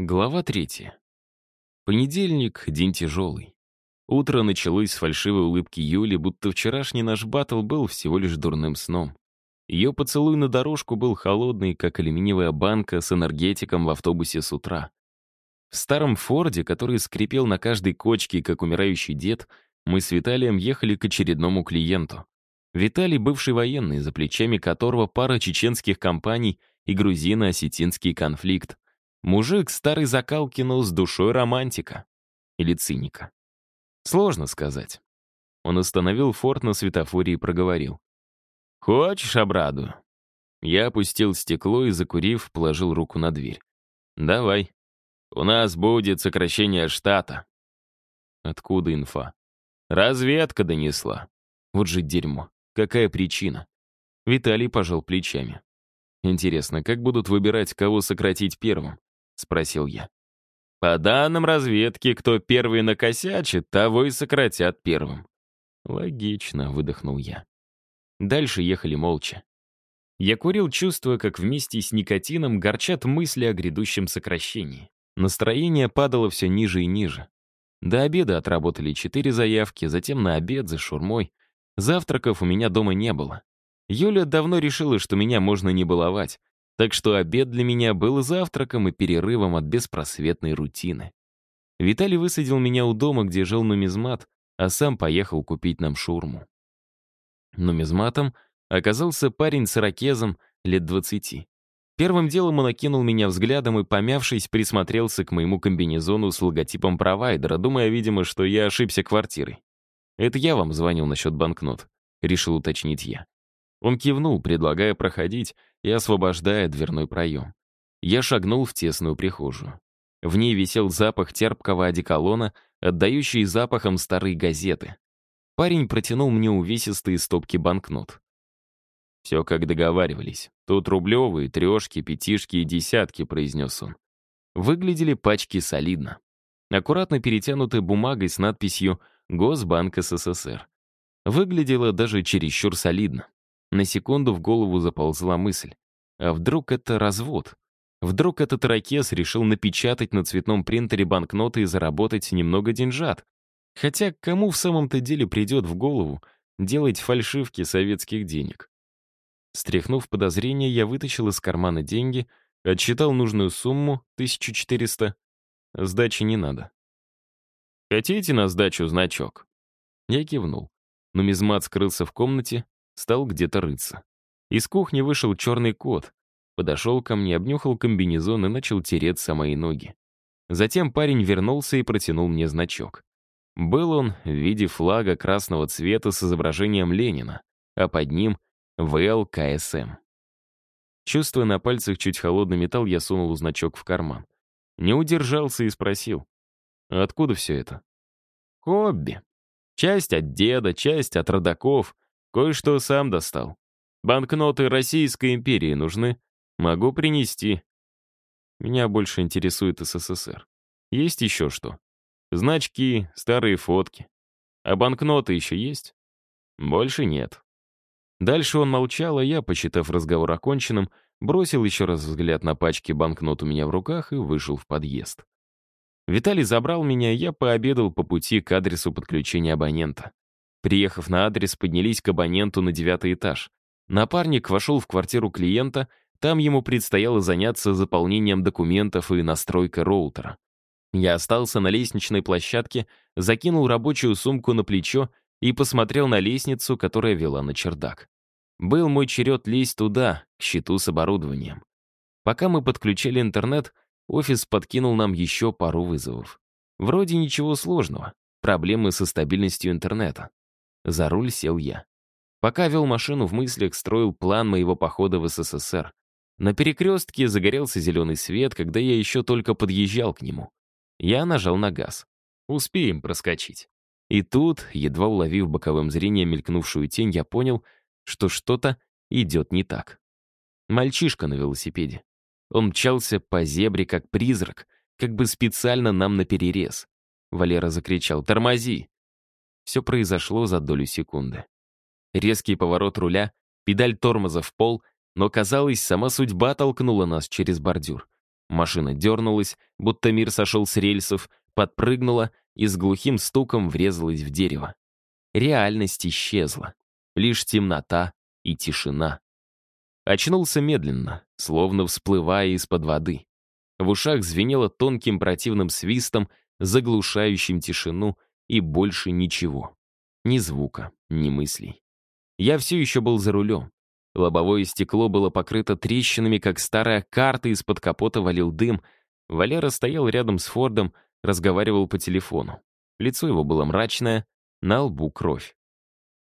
Глава третья. Понедельник — день тяжелый. Утро началось с фальшивой улыбки Юли, будто вчерашний наш баттл был всего лишь дурным сном. Ее поцелуй на дорожку был холодный, как алюминиевая банка с энергетиком в автобусе с утра. В старом Форде, который скрипел на каждой кочке, как умирающий дед, мы с Виталием ехали к очередному клиенту. Виталий — бывший военный, за плечами которого пара чеченских компаний и грузино-осетинский конфликт — Мужик старой закалки, но с душой романтика. Или циника. Сложно сказать. Он остановил форт на светофоре и проговорил. «Хочешь, обрадую?» Я опустил стекло и, закурив, положил руку на дверь. «Давай. У нас будет сокращение штата». Откуда инфа? Разведка донесла. Вот же дерьмо. Какая причина? Виталий пожал плечами. Интересно, как будут выбирать, кого сократить первым? — спросил я. «По данным разведки, кто первый накосячит, того и сократят первым». «Логично», — выдохнул я. Дальше ехали молча. Я курил, чувствуя, как вместе с никотином горчат мысли о грядущем сокращении. Настроение падало все ниже и ниже. До обеда отработали четыре заявки, затем на обед за шурмой. Завтраков у меня дома не было. Юля давно решила, что меня можно не баловать, так что обед для меня был завтраком и перерывом от беспросветной рутины. Виталий высадил меня у дома, где жил нумизмат, а сам поехал купить нам шурму. Нумизматом оказался парень с ракезом лет двадцати. Первым делом он окинул меня взглядом и, помявшись, присмотрелся к моему комбинезону с логотипом провайдера, думая, видимо, что я ошибся квартирой. «Это я вам звонил насчет банкнот», — решил уточнить я. Он кивнул, предлагая проходить и освобождая дверной проем. Я шагнул в тесную прихожую. В ней висел запах терпкого одеколона, отдающий запахом старой газеты. Парень протянул мне увесистые стопки банкнот. «Все как договаривались. Тут рублевые, трешки, пятишки и десятки», — произнес он. Выглядели пачки солидно. Аккуратно перетянуты бумагой с надписью «Госбанк СССР». Выглядело даже чересчур солидно. На секунду в голову заползла мысль. А вдруг это развод? Вдруг этот ракес решил напечатать на цветном принтере банкноты и заработать немного деньжат? Хотя кому в самом-то деле придет в голову делать фальшивки советских денег? Стряхнув подозрения, я вытащил из кармана деньги, отсчитал нужную сумму, 1400. Сдачи не надо. «Хотите на сдачу значок?» Я кивнул. Нумизмат скрылся в комнате, стал где-то рыться. Из кухни вышел черный кот, подошел ко мне, обнюхал комбинезон и начал тереться мои ноги. Затем парень вернулся и протянул мне значок. Был он в виде флага красного цвета с изображением Ленина, а под ним — ВЛКСМ. Чувствуя на пальцах чуть холодный металл, я сунул значок в карман. Не удержался и спросил. «Откуда все это?» «Хобби. Часть от деда, часть от родаков — Кое-что сам достал. Банкноты Российской империи нужны? Могу принести. Меня больше интересует СССР. Есть еще что? Значки, старые фотки. А банкноты еще есть? Больше нет. Дальше он молчал, а я, посчитав разговор оконченным, бросил еще раз взгляд на пачки банкнот у меня в руках и вышел в подъезд. Виталий забрал меня, я пообедал по пути к адресу подключения абонента. Приехав на адрес, поднялись к абоненту на девятый этаж. Напарник вошел в квартиру клиента, там ему предстояло заняться заполнением документов и настройкой роутера. Я остался на лестничной площадке, закинул рабочую сумку на плечо и посмотрел на лестницу, которая вела на чердак. Был мой черед лезть туда, к щиту с оборудованием. Пока мы подключили интернет, офис подкинул нам еще пару вызовов. Вроде ничего сложного, проблемы со стабильностью интернета. За руль сел я. Пока вел машину в мыслях, строил план моего похода в СССР. На перекрестке загорелся зеленый свет, когда я еще только подъезжал к нему. Я нажал на газ. Успеем проскочить. И тут, едва уловив боковым зрением мелькнувшую тень, я понял, что что-то идет не так. Мальчишка на велосипеде. Он мчался по зебре, как призрак, как бы специально нам наперерез. Валера закричал «Тормози!» Все произошло за долю секунды. Резкий поворот руля, педаль тормоза в пол, но, казалось, сама судьба толкнула нас через бордюр. Машина дернулась, будто мир сошел с рельсов, подпрыгнула и с глухим стуком врезалась в дерево. Реальность исчезла. Лишь темнота и тишина. Очнулся медленно, словно всплывая из-под воды. В ушах звенело тонким противным свистом, заглушающим тишину, и больше ничего. Ни звука, ни мыслей. Я все еще был за рулем. Лобовое стекло было покрыто трещинами, как старая карта, из-под капота валил дым. Валера стоял рядом с Фордом, разговаривал по телефону. Лицо его было мрачное, на лбу кровь.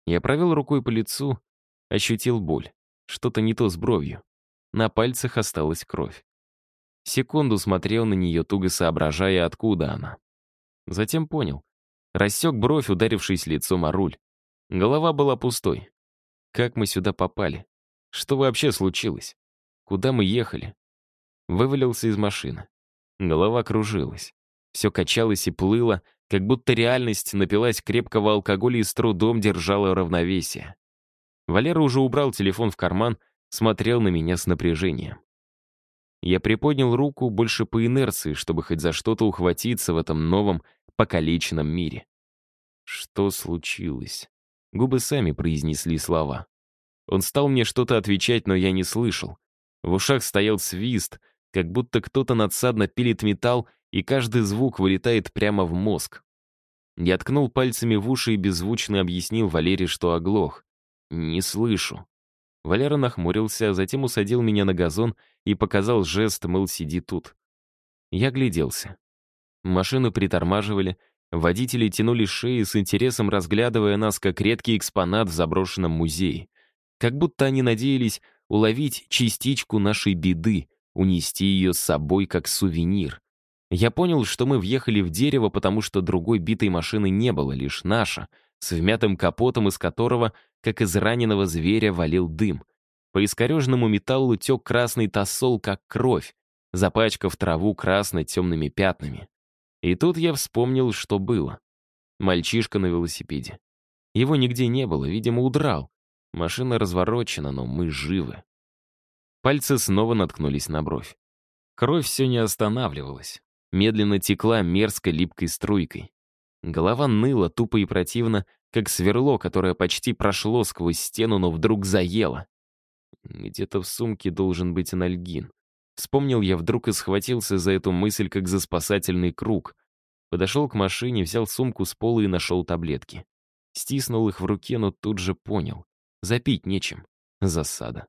Я провел рукой по лицу, ощутил боль. Что-то не то с бровью. На пальцах осталась кровь. Секунду смотрел на нее, туго соображая, откуда она. Затем понял. Рассек бровь, ударившись лицом о руль. Голова была пустой. Как мы сюда попали? Что вообще случилось? Куда мы ехали? Вывалился из машины. Голова кружилась. Все качалось и плыло, как будто реальность напилась крепкого алкоголя и с трудом держала равновесие. Валера уже убрал телефон в карман, смотрел на меня с напряжением. Я приподнял руку больше по инерции, чтобы хоть за что-то ухватиться в этом новом, покалеченном мире. Что случилось? Губы сами произнесли слова. Он стал мне что-то отвечать, но я не слышал. В ушах стоял свист, как будто кто-то надсадно пилит металл, и каждый звук вылетает прямо в мозг. Я ткнул пальцами в уши и беззвучно объяснил Валере, что оглох. «Не слышу». Валера нахмурился, а затем усадил меня на газон и показал жест, мол, сиди тут. Я гляделся. Машины притормаживали, водители тянули шеи с интересом, разглядывая нас как редкий экспонат в заброшенном музее. Как будто они надеялись уловить частичку нашей беды, унести ее с собой как сувенир. Я понял, что мы въехали в дерево, потому что другой битой машины не было, лишь наша, с вмятым капотом, из которого как из раненого зверя валил дым. По искореженному металлу тек красный тосол, как кровь, запачкав траву красно-темными пятнами. И тут я вспомнил, что было. Мальчишка на велосипеде. Его нигде не было, видимо, удрал. Машина разворочена, но мы живы. Пальцы снова наткнулись на бровь. Кровь все не останавливалась. Медленно текла мерзкой липкой струйкой. Голова ныла тупо и противно, как сверло, которое почти прошло сквозь стену, но вдруг заело. Где-то в сумке должен быть анальгин. Вспомнил я вдруг и схватился за эту мысль, как за спасательный круг. Подошел к машине, взял сумку с пола и нашел таблетки. Стиснул их в руке, но тут же понял. Запить нечем. Засада.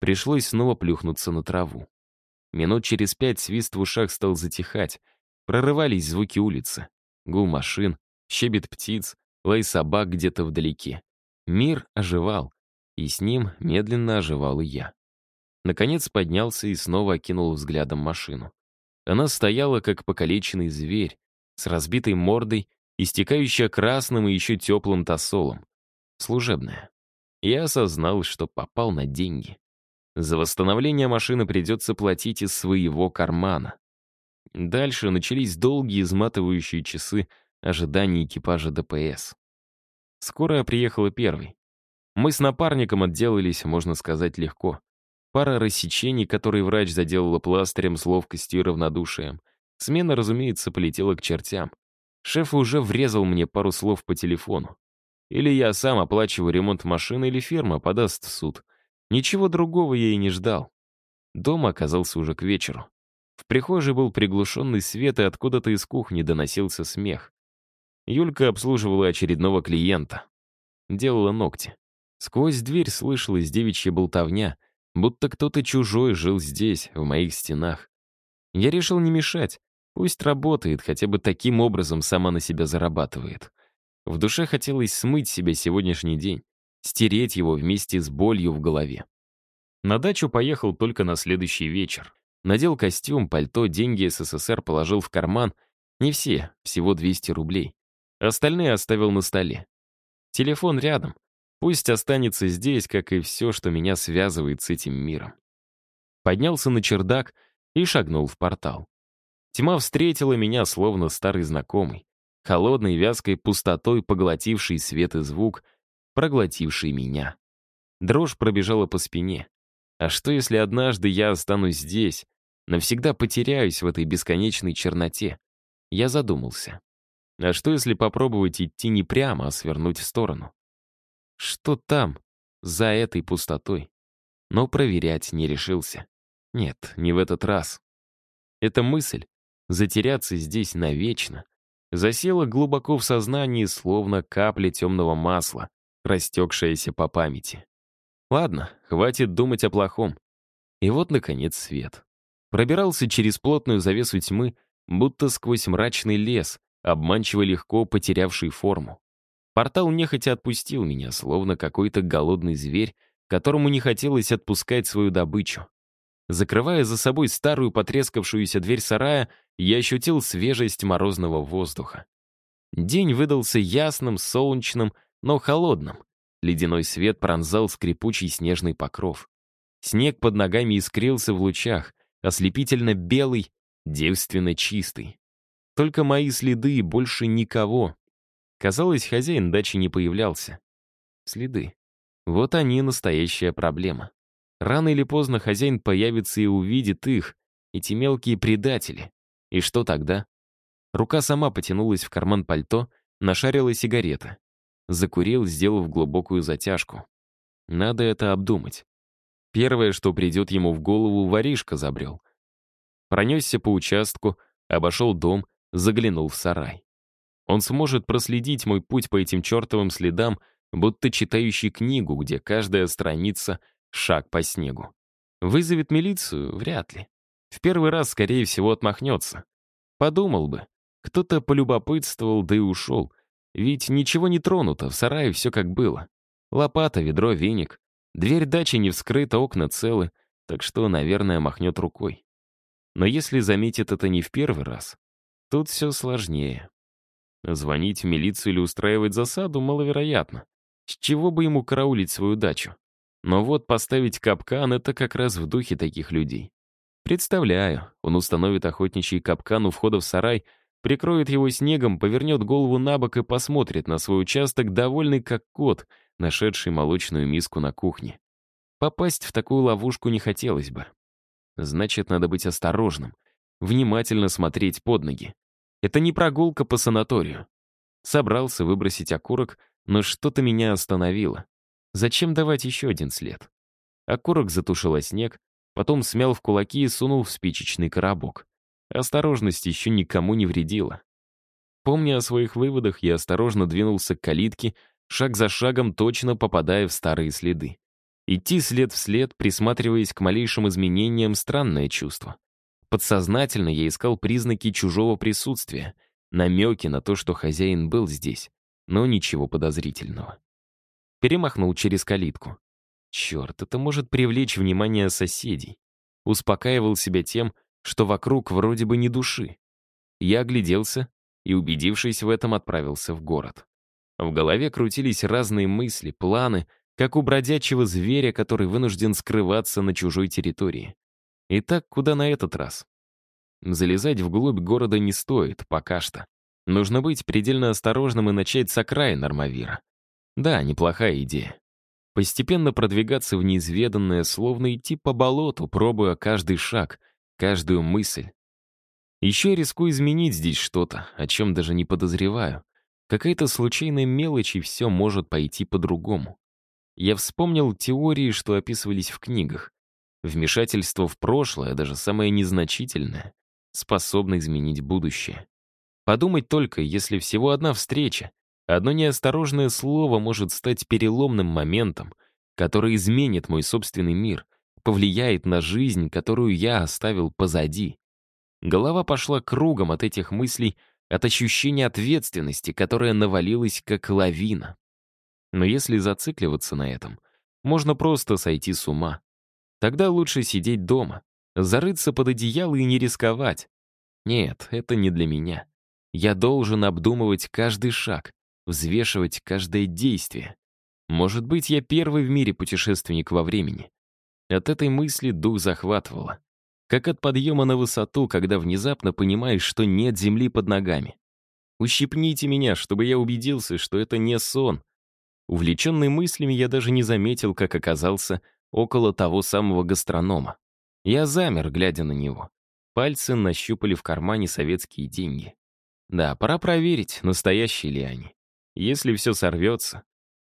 Пришлось снова плюхнуться на траву. Минут через пять свист в ушах стал затихать. Прорывались звуки улицы. Гул машин, щебет птиц, лай собак где-то вдалеке. Мир оживал, и с ним медленно оживал и я. Наконец поднялся и снова окинул взглядом машину. Она стояла, как покалеченный зверь, с разбитой мордой, истекающая красным и еще теплым тосолом. Служебная. Я осознал, что попал на деньги. За восстановление машины придется платить из своего кармана. Дальше начались долгие изматывающие часы ожидания экипажа ДПС. Скорая приехала первой. Мы с напарником отделались, можно сказать, легко. Пара рассечений, которые врач заделала пластырем с ловкостью и равнодушием. Смена, разумеется, полетела к чертям. Шеф уже врезал мне пару слов по телефону. Или я сам оплачиваю ремонт машины, или фирма подаст в суд. Ничего другого я и не ждал. Дом оказался уже к вечеру. В прихожей был приглушенный свет, и откуда-то из кухни доносился смех. Юлька обслуживала очередного клиента. Делала ногти. Сквозь дверь слышалась девичья болтовня, будто кто-то чужой жил здесь, в моих стенах. Я решил не мешать. Пусть работает, хотя бы таким образом сама на себя зарабатывает. В душе хотелось смыть себе сегодняшний день, стереть его вместе с болью в голове. На дачу поехал только на следующий вечер. Надел костюм, пальто, деньги СССР положил в карман. Не все, всего 200 рублей. Остальные оставил на столе. Телефон рядом. Пусть останется здесь, как и все, что меня связывает с этим миром. Поднялся на чердак и шагнул в портал. Тьма встретила меня, словно старый знакомый, холодной вязкой пустотой, поглотивший свет и звук, проглотивший меня. Дрожь пробежала по спине. А что, если однажды я останусь здесь, Навсегда потеряюсь в этой бесконечной черноте. Я задумался. А что, если попробовать идти не прямо, а свернуть в сторону? Что там, за этой пустотой? Но проверять не решился. Нет, не в этот раз. Эта мысль — затеряться здесь навечно — засела глубоко в сознании, словно капля темного масла, растекшаяся по памяти. Ладно, хватит думать о плохом. И вот, наконец, свет. Пробирался через плотную завесу тьмы, будто сквозь мрачный лес, обманчиво легко потерявший форму. Портал нехотя отпустил меня, словно какой-то голодный зверь, которому не хотелось отпускать свою добычу. Закрывая за собой старую потрескавшуюся дверь сарая, я ощутил свежесть морозного воздуха. День выдался ясным, солнечным, но холодным. Ледяной свет пронзал скрипучий снежный покров. Снег под ногами искрился в лучах, ослепительно белый, девственно чистый. Только мои следы и больше никого. Казалось, хозяин дачи не появлялся. Следы. Вот они настоящая проблема. Рано или поздно хозяин появится и увидит их, эти мелкие предатели. И что тогда? Рука сама потянулась в карман пальто, нашарила сигарета. Закурил, сделав глубокую затяжку. Надо это обдумать. Первое, что придет ему в голову, воришка забрел. Пронесся по участку, обошел дом, заглянул в сарай. Он сможет проследить мой путь по этим чертовым следам, будто читающий книгу, где каждая страница — шаг по снегу. Вызовет милицию? Вряд ли. В первый раз, скорее всего, отмахнется. Подумал бы. Кто-то полюбопытствовал, да и ушел. Ведь ничего не тронуто, в сарае все как было. Лопата, ведро, веник. Дверь дачи не вскрыта, окна целы, так что, наверное, махнет рукой. Но если заметит это не в первый раз, тут все сложнее. Звонить в милицию или устраивать засаду маловероятно. С чего бы ему караулить свою дачу? Но вот поставить капкан — это как раз в духе таких людей. Представляю, он установит охотничий капкан у входа в сарай, прикроет его снегом, повернет голову на бок и посмотрит на свой участок, довольный как кот, нашедший молочную миску на кухне. Попасть в такую ловушку не хотелось бы. Значит, надо быть осторожным, внимательно смотреть под ноги. Это не прогулка по санаторию. Собрался выбросить окурок, но что-то меня остановило. Зачем давать еще один след? Окурок затушила снег, потом смял в кулаки и сунул в спичечный коробок. Осторожность еще никому не вредила. Помня о своих выводах, я осторожно двинулся к калитке, шаг за шагом точно попадая в старые следы. Идти след в след, присматриваясь к малейшим изменениям, странное чувство. Подсознательно я искал признаки чужого присутствия, намеки на то, что хозяин был здесь, но ничего подозрительного. Перемахнул через калитку. Черт, это может привлечь внимание соседей. Успокаивал себя тем, что вокруг вроде бы не души. Я огляделся и, убедившись в этом, отправился в город. В голове крутились разные мысли, планы, как у бродячего зверя, который вынужден скрываться на чужой территории. Итак, куда на этот раз? Залезать вглубь города не стоит, пока что. Нужно быть предельно осторожным и начать с окраин Армавира. Да, неплохая идея. Постепенно продвигаться в неизведанное, словно идти по болоту, пробуя каждый шаг, каждую мысль. Еще рискую изменить здесь что-то, о чем даже не подозреваю. Какая-то случайная мелочь, и все может пойти по-другому. Я вспомнил теории, что описывались в книгах. Вмешательство в прошлое, даже самое незначительное, способно изменить будущее. Подумать только, если всего одна встреча, одно неосторожное слово может стать переломным моментом, который изменит мой собственный мир, повлияет на жизнь, которую я оставил позади. Голова пошла кругом от этих мыслей, от ощущения ответственности, которая навалилась как лавина. Но если зацикливаться на этом, можно просто сойти с ума. Тогда лучше сидеть дома, зарыться под одеяло и не рисковать. Нет, это не для меня. Я должен обдумывать каждый шаг, взвешивать каждое действие. Может быть, я первый в мире путешественник во времени. От этой мысли дух захватывало. Как от подъема на высоту, когда внезапно понимаешь, что нет земли под ногами. Ущипните меня, чтобы я убедился, что это не сон. Увлеченный мыслями, я даже не заметил, как оказался около того самого гастронома. Я замер, глядя на него. Пальцы нащупали в кармане советские деньги. Да, пора проверить, настоящие ли они. Если все сорвется,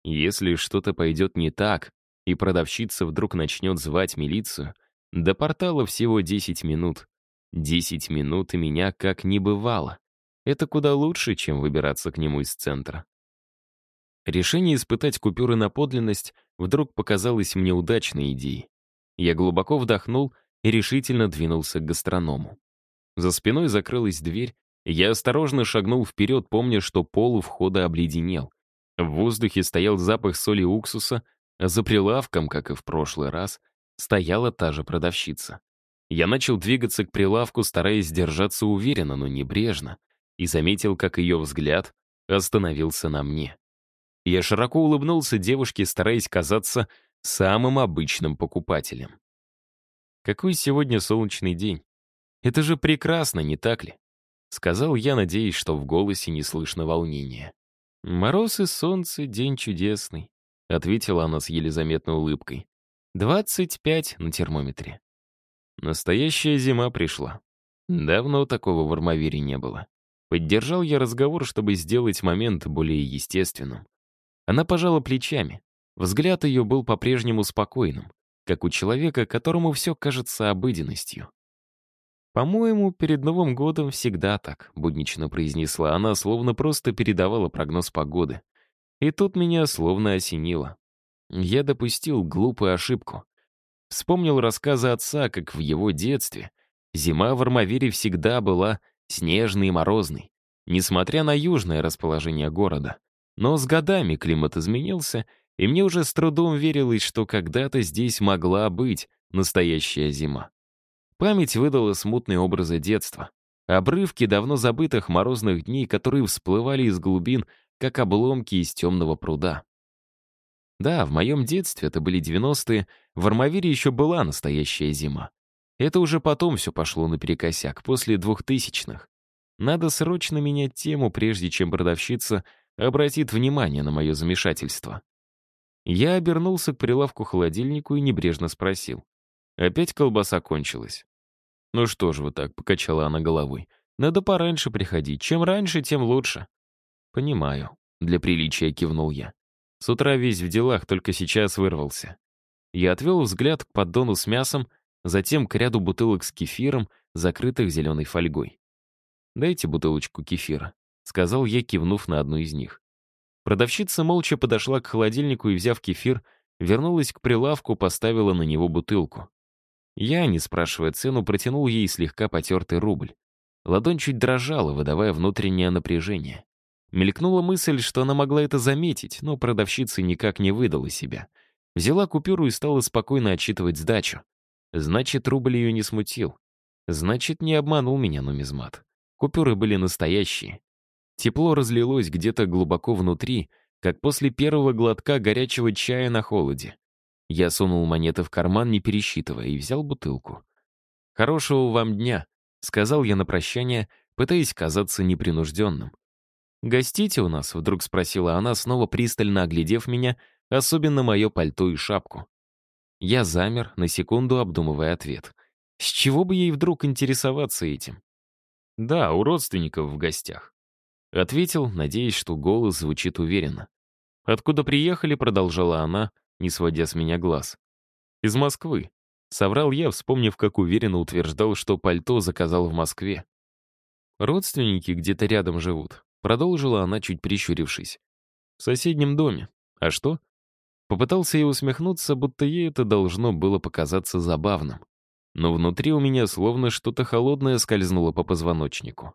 если что-то пойдет не так, и продавщица вдруг начнет звать милицию, до портала всего 10 минут. 10 минут и меня как не бывало. Это куда лучше, чем выбираться к нему из центра. Решение испытать купюры на подлинность вдруг показалось мне удачной идеей. Я глубоко вдохнул и решительно двинулся к гастроному. За спиной закрылась дверь, я осторожно шагнул вперед, помня, что пол у входа обледенел. В воздухе стоял запах соли уксуса, а за прилавком, как и в прошлый раз, стояла та же продавщица. Я начал двигаться к прилавку, стараясь держаться уверенно, но небрежно, и заметил, как ее взгляд остановился на мне. Я широко улыбнулся девушке, стараясь казаться самым обычным покупателем. Какой сегодня солнечный день. Это же прекрасно, не так ли? Сказал я, надеясь, что в голосе не слышно волнения. «Мороз и солнце, день чудесный», — ответила она с еле заметной улыбкой. «Двадцать пять на термометре». Настоящая зима пришла. Давно такого в Армавире не было. Поддержал я разговор, чтобы сделать момент более естественным. Она пожала плечами. Взгляд ее был по-прежнему спокойным как у человека, которому все кажется обыденностью. «По-моему, перед Новым годом всегда так», — буднично произнесла она, словно просто передавала прогноз погоды. И тут меня словно осенило. Я допустил глупую ошибку. Вспомнил рассказы отца, как в его детстве зима в Армавире всегда была снежной и морозной, несмотря на южное расположение города. Но с годами климат изменился — и мне уже с трудом верилось, что когда-то здесь могла быть настоящая зима. Память выдала смутные образы детства. Обрывки давно забытых морозных дней, которые всплывали из глубин, как обломки из темного пруда. Да, в моем детстве, это были 90-е, в Армавире еще была настоящая зима. Это уже потом все пошло наперекосяк, после двухтысячных. Надо срочно менять тему, прежде чем продавщица обратит внимание на мое замешательство. Я обернулся к прилавку холодильнику и небрежно спросил. Опять колбаса кончилась. «Ну что ж вы так», — покачала она головой. «Надо пораньше приходить. Чем раньше, тем лучше». «Понимаю», — для приличия кивнул я. С утра весь в делах, только сейчас вырвался. Я отвел взгляд к поддону с мясом, затем к ряду бутылок с кефиром, закрытых зеленой фольгой. «Дайте бутылочку кефира», — сказал я, кивнув на одну из них. Продавщица молча подошла к холодильнику и, взяв кефир, вернулась к прилавку, поставила на него бутылку. Я, не спрашивая цену, протянул ей слегка потертый рубль. Ладонь чуть дрожала, выдавая внутреннее напряжение. Мелькнула мысль, что она могла это заметить, но продавщица никак не выдала себя. Взяла купюру и стала спокойно отчитывать сдачу. Значит, рубль ее не смутил. Значит, не обманул меня нумизмат. Купюры были настоящие. Тепло разлилось где-то глубоко внутри, как после первого глотка горячего чая на холоде. Я сунул монеты в карман, не пересчитывая, и взял бутылку. «Хорошего вам дня», — сказал я на прощание, пытаясь казаться непринужденным. «Гостите у нас?» — вдруг спросила она, снова пристально оглядев меня, особенно мое пальто и шапку. Я замер, на секунду обдумывая ответ. С чего бы ей вдруг интересоваться этим? Да, у родственников в гостях. Ответил, надеясь, что голос звучит уверенно. «Откуда приехали?» — продолжала она, не сводя с меня глаз. «Из Москвы». Соврал я, вспомнив, как уверенно утверждал, что пальто заказал в Москве. «Родственники где-то рядом живут», — продолжила она, чуть прищурившись. «В соседнем доме. А что?» Попытался я усмехнуться, будто ей это должно было показаться забавным. Но внутри у меня словно что-то холодное скользнуло по позвоночнику.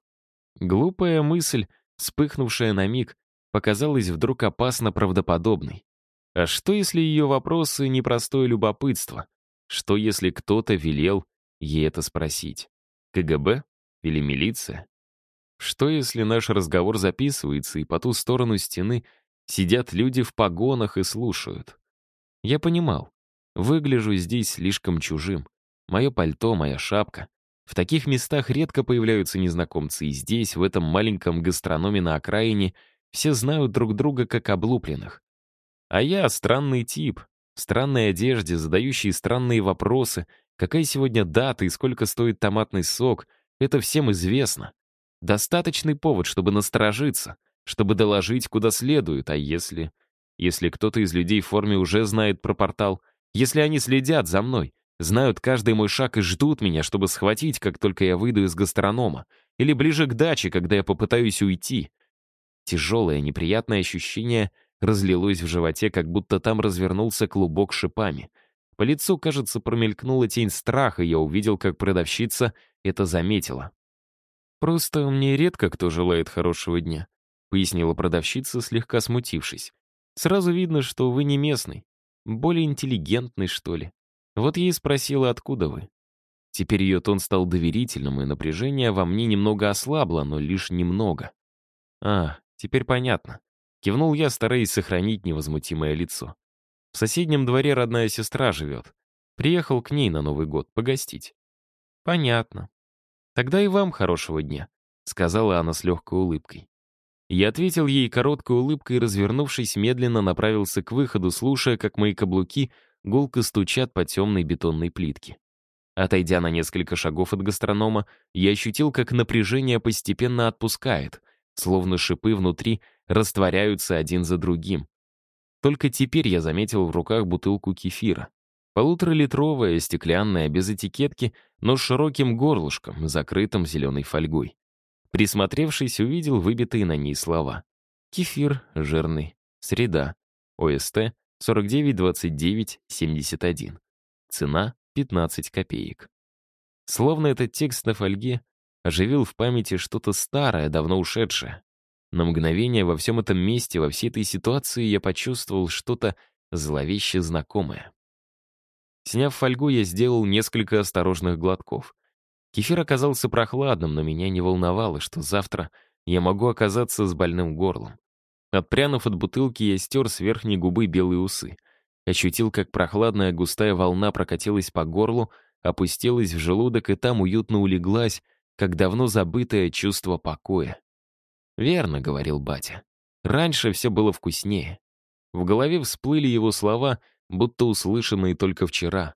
Глупая мысль, вспыхнувшая на миг, показалась вдруг опасно правдоподобной. А что, если ее вопросы — непростое любопытство? Что, если кто-то велел ей это спросить? КГБ? Или милиция? Что, если наш разговор записывается, и по ту сторону стены сидят люди в погонах и слушают? Я понимал, выгляжу здесь слишком чужим. Мое пальто, моя шапка, в таких местах редко появляются незнакомцы, и здесь, в этом маленьком гастрономе на окраине, все знают друг друга как облупленных. А я странный тип, в странной одежде, задающий странные вопросы, Какая сегодня дата и сколько стоит томатный сок, это всем известно. Достаточный повод, чтобы насторожиться, чтобы доложить куда следует, а если... Если кто-то из людей в форме уже знает про портал, если они следят за мной, знают каждый мой шаг и ждут меня, чтобы схватить, как только я выйду из гастронома, или ближе к даче, когда я попытаюсь уйти. Тяжелое, неприятное ощущение разлилось в животе, как будто там развернулся клубок шипами. По лицу, кажется, промелькнула тень страха, и я увидел, как продавщица это заметила. «Просто мне редко кто желает хорошего дня», — пояснила продавщица, слегка смутившись. «Сразу видно, что вы не местный, более интеллигентный, что ли. Вот я спросила, откуда вы. Теперь ее тон стал доверительным, и напряжение во мне немного ослабло, но лишь немного. «А, теперь понятно». Кивнул я, стараясь сохранить невозмутимое лицо. В соседнем дворе родная сестра живет. Приехал к ней на Новый год погостить. «Понятно. Тогда и вам хорошего дня», — сказала она с легкой улыбкой. Я ответил ей короткой улыбкой и, развернувшись, медленно направился к выходу, слушая, как мои каблуки гулко стучат по темной бетонной плитке. Отойдя на несколько шагов от гастронома, я ощутил, как напряжение постепенно отпускает, словно шипы внутри растворяются один за другим. Только теперь я заметил в руках бутылку кефира. Полуторалитровая, стеклянная, без этикетки, но с широким горлышком, закрытым зеленой фольгой. Присмотревшись, увидел выбитые на ней слова. Кефир, жирный, среда, ОСТ 492971. Цена 15 копеек. Словно этот текст на фольге оживил в памяти что-то старое, давно ушедшее. На мгновение во всем этом месте, во всей этой ситуации я почувствовал что-то зловеще знакомое. Сняв фольгу, я сделал несколько осторожных глотков. Кефир оказался прохладным, но меня не волновало, что завтра я могу оказаться с больным горлом. Отпрянув от бутылки, я стер с верхней губы белые усы. Ощутил, как прохладная густая волна прокатилась по горлу, опустилась в желудок и там уютно улеглась, как давно забытое чувство покоя. «Верно», — говорил батя. «Раньше все было вкуснее». В голове всплыли его слова, будто услышанные только вчера.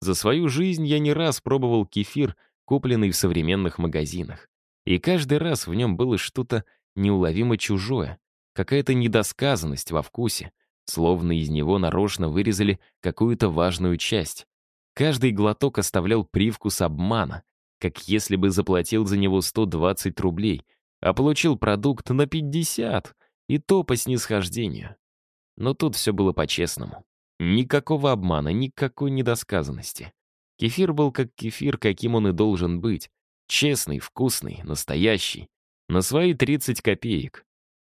За свою жизнь я не раз пробовал кефир, купленный в современных магазинах. И каждый раз в нем было что-то неуловимо чужое, какая-то недосказанность во вкусе, словно из него нарочно вырезали какую-то важную часть. Каждый глоток оставлял привкус обмана, как если бы заплатил за него 120 рублей, а получил продукт на 50, и то по снисхождению. Но тут все было по-честному. Никакого обмана, никакой недосказанности. Кефир был как кефир, каким он и должен быть. Честный, вкусный, настоящий. На свои 30 копеек.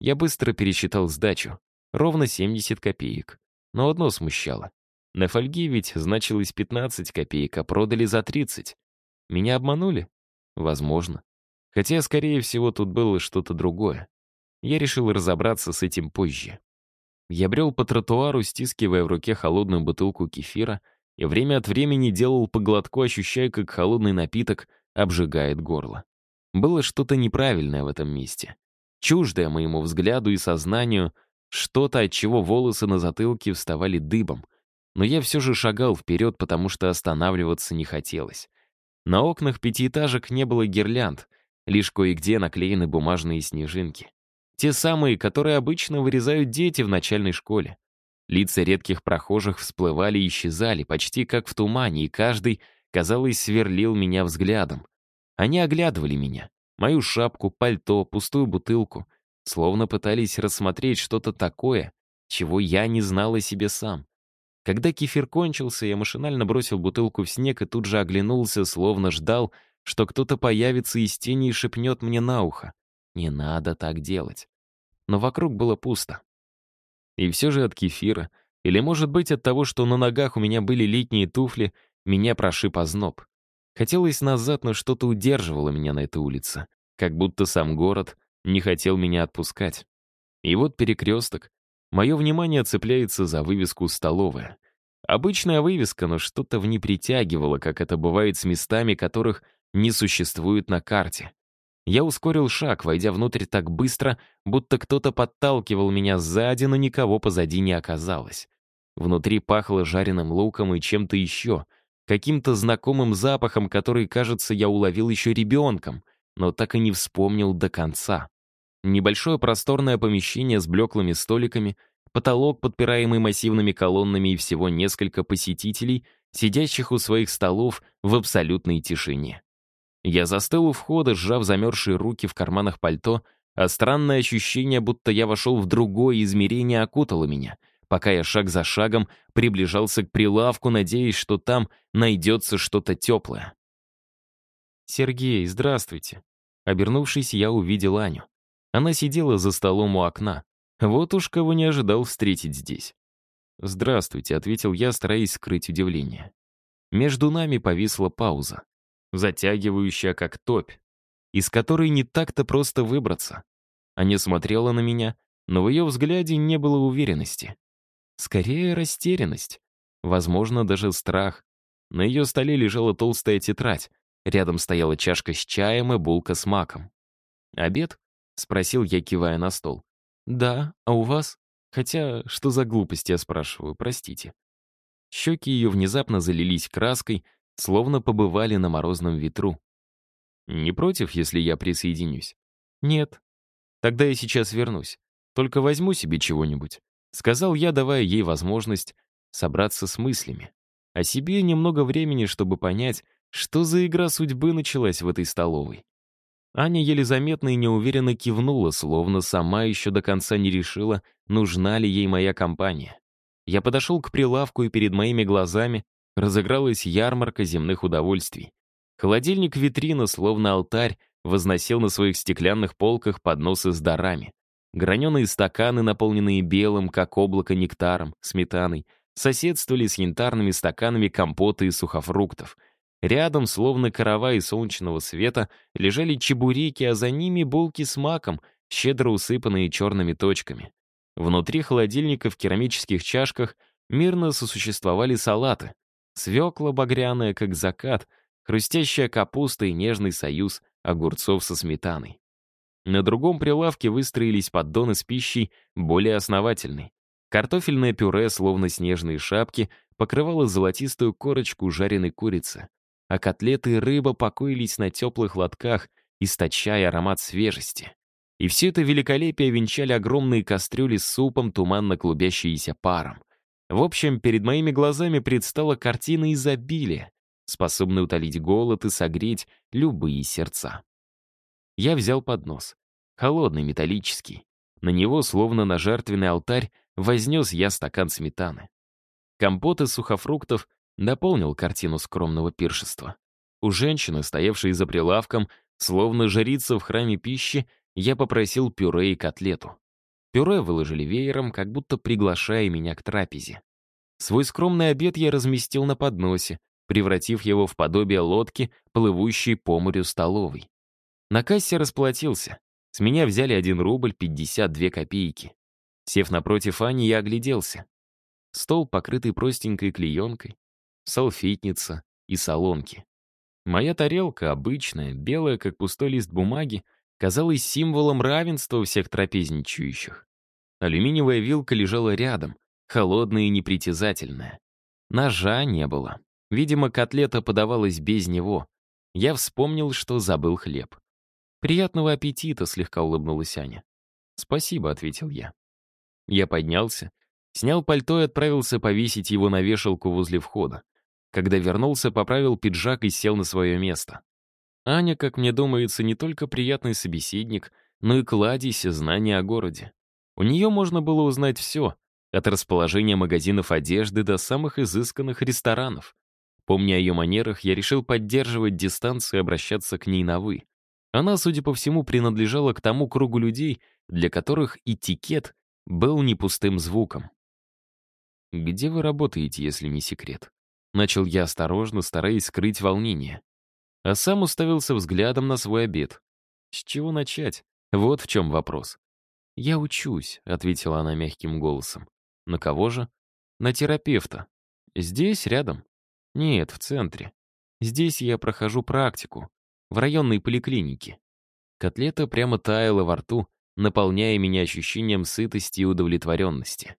Я быстро пересчитал сдачу. Ровно 70 копеек. Но одно смущало. На фольге ведь значилось 15 копеек, а продали за 30. Меня обманули? Возможно. Хотя, скорее всего, тут было что-то другое. Я решил разобраться с этим позже. Я брел по тротуару, стискивая в руке холодную бутылку кефира, и время от времени делал по глотку, ощущая, как холодный напиток обжигает горло. Было что-то неправильное в этом месте. Чуждое моему взгляду и сознанию, что-то, от чего волосы на затылке вставали дыбом. Но я все же шагал вперед, потому что останавливаться не хотелось. На окнах пятиэтажек не было гирлянд, лишь кое-где наклеены бумажные снежинки. Те самые, которые обычно вырезают дети в начальной школе. Лица редких прохожих всплывали и исчезали, почти как в тумане, и каждый, казалось, сверлил меня взглядом. Они оглядывали меня, мою шапку, пальто, пустую бутылку, словно пытались рассмотреть что-то такое, чего я не знал о себе сам. Когда кефир кончился, я машинально бросил бутылку в снег и тут же оглянулся, словно ждал, что кто-то появится из тени и шепнет мне на ухо. Не надо так делать. Но вокруг было пусто. И все же от кефира, или, может быть, от того, что на ногах у меня были летние туфли, меня прошиб озноб. Хотелось назад, но что-то удерживало меня на этой улице. Как будто сам город не хотел меня отпускать. И вот перекресток. Мое внимание цепляется за вывеску «Столовая». Обычная вывеска, но что-то в ней притягивало, как это бывает с местами, которых не существует на карте. Я ускорил шаг, войдя внутрь так быстро, будто кто-то подталкивал меня сзади, но никого позади не оказалось. Внутри пахло жареным луком и чем-то еще. Каким-то знакомым запахом, который, кажется, я уловил еще ребенком, но так и не вспомнил до конца. Небольшое просторное помещение с блеклыми столиками, потолок, подпираемый массивными колоннами и всего несколько посетителей, сидящих у своих столов в абсолютной тишине. Я застыл у входа, сжав замерзшие руки в карманах пальто, а странное ощущение, будто я вошел в другое измерение, окутало меня, пока я шаг за шагом приближался к прилавку, надеясь, что там найдется что-то теплое. «Сергей, здравствуйте». Обернувшись, я увидел Аню. Она сидела за столом у окна. Вот уж кого не ожидал встретить здесь. «Здравствуйте», — ответил я, стараясь скрыть удивление. Между нами повисла пауза, затягивающая как топь, из которой не так-то просто выбраться. Аня смотрела на меня, но в ее взгляде не было уверенности. Скорее, растерянность. Возможно, даже страх. На ее столе лежала толстая тетрадь. Рядом стояла чашка с чаем и булка с маком. «Обед?» — спросил я, кивая на стол. «Да, а у вас?» Хотя, что за глупости я спрашиваю, простите. Щеки ее внезапно залились краской, словно побывали на морозном ветру. Не против, если я присоединюсь? Нет. Тогда я сейчас вернусь. Только возьму себе чего-нибудь. Сказал я, давая ей возможность собраться с мыслями. А себе немного времени, чтобы понять, что за игра судьбы началась в этой столовой. Аня еле заметно и неуверенно кивнула, словно сама еще до конца не решила, нужна ли ей моя компания. Я подошел к прилавку, и перед моими глазами разыгралась ярмарка земных удовольствий. Холодильник-витрина, словно алтарь, возносил на своих стеклянных полках подносы с дарами. Граненые стаканы, наполненные белым, как облако, нектаром, сметаной, соседствовали с янтарными стаканами компота и сухофруктов — Рядом, словно каравай солнечного света, лежали чебуреки, а за ними булки с маком, щедро усыпанные черными точками. Внутри холодильника в керамических чашках мирно сосуществовали салаты. Свекла багряная, как закат, хрустящая капуста и нежный союз огурцов со сметаной. На другом прилавке выстроились поддоны с пищей более основательной. Картофельное пюре, словно снежные шапки, покрывало золотистую корочку жареной курицы а котлеты и рыба покоились на теплых лотках, источая аромат свежести. И все это великолепие венчали огромные кастрюли с супом, туманно клубящиеся паром. В общем, перед моими глазами предстала картина изобилия, способная утолить голод и согреть любые сердца. Я взял поднос. Холодный, металлический. На него, словно на жертвенный алтарь, вознес я стакан сметаны. Компот из сухофруктов дополнил картину скромного пиршества. У женщины, стоявшей за прилавком, словно жрица в храме пищи, я попросил пюре и котлету. Пюре выложили веером, как будто приглашая меня к трапезе. Свой скромный обед я разместил на подносе, превратив его в подобие лодки, плывущей по морю столовой. На кассе расплатился. С меня взяли 1 рубль 52 копейки. Сев напротив Ани, я огляделся. Стол, покрытый простенькой клеенкой, салфетница и солонки. Моя тарелка, обычная, белая, как пустой лист бумаги, казалась символом равенства всех трапезничающих. Алюминиевая вилка лежала рядом, холодная и непритязательная. Ножа не было. Видимо, котлета подавалась без него. Я вспомнил, что забыл хлеб. «Приятного аппетита!» — слегка улыбнулась Аня. «Спасибо», — ответил я. Я поднялся, снял пальто и отправился повесить его на вешалку возле входа. Когда вернулся, поправил пиджак и сел на свое место. Аня, как мне думается, не только приятный собеседник, но и кладезь знания о городе. У нее можно было узнать все, от расположения магазинов одежды до самых изысканных ресторанов. Помня о ее манерах, я решил поддерживать дистанцию и обращаться к ней на «вы». Она, судя по всему, принадлежала к тому кругу людей, для которых этикет был не пустым звуком. «Где вы работаете, если не секрет?» Начал я осторожно, стараясь скрыть волнение. А сам уставился взглядом на свой обед. С чего начать? Вот в чем вопрос. «Я учусь», — ответила она мягким голосом. «На кого же?» «На терапевта. Здесь, рядом?» «Нет, в центре. Здесь я прохожу практику. В районной поликлинике». Котлета прямо таяла во рту, наполняя меня ощущением сытости и удовлетворенности.